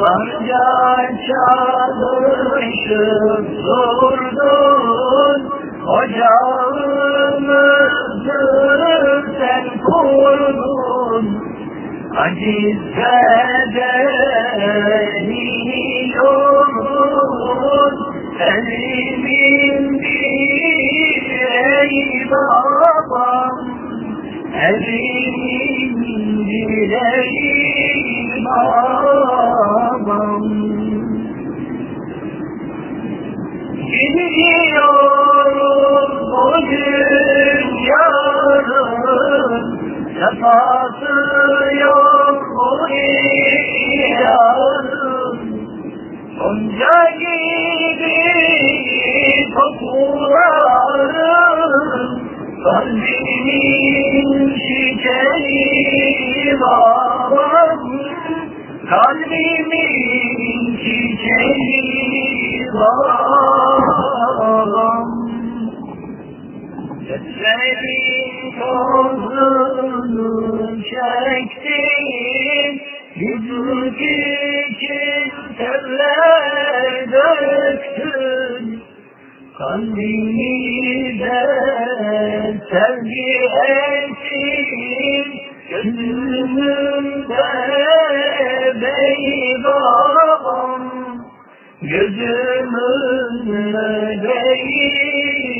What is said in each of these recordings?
Varca çalışıp durdun Ocağımızı sen kurdun. Aciz bedeliyorsun Elimin bir ey babam. Elimin bir ey babam Gidiyorum bugün yarın. Sefası yok bu yarın. Gonca gibi kokuların Kalbimin çiçeği var Kalbimin çiçeği var Gözlerin tozunu çektim Yüzük için terler döktün. Kalbimi de sevgi etsin Gözümünde beybanım Gözümün beybanım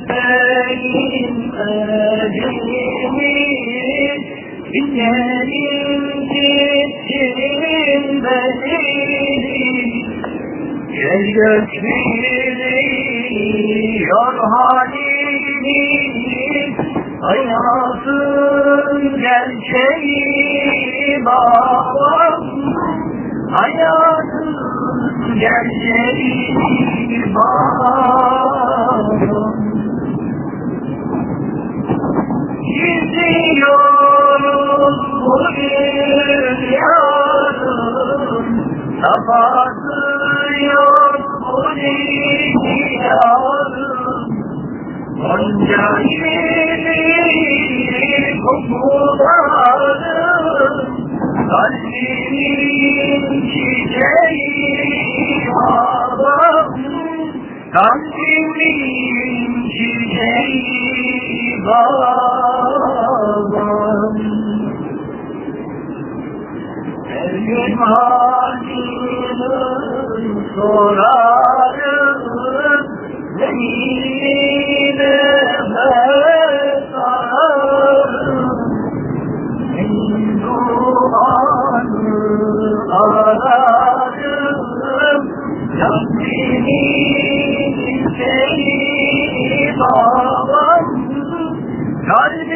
Öpeyin elimi Gidelim gitsin benim Gel götürüyor halimi Hayatın gerçeği babam Hayatın gerçeği babam Gidiyoruz bugün yarın Safası yok bu gibi kokuların Kalbimin çiçeği Kalbimin çiçeği babam Her gün halini sorarım Zeynine sararım Senin duanı ararım Rabbimin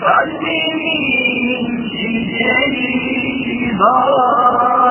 Kalbimin çiçeği babam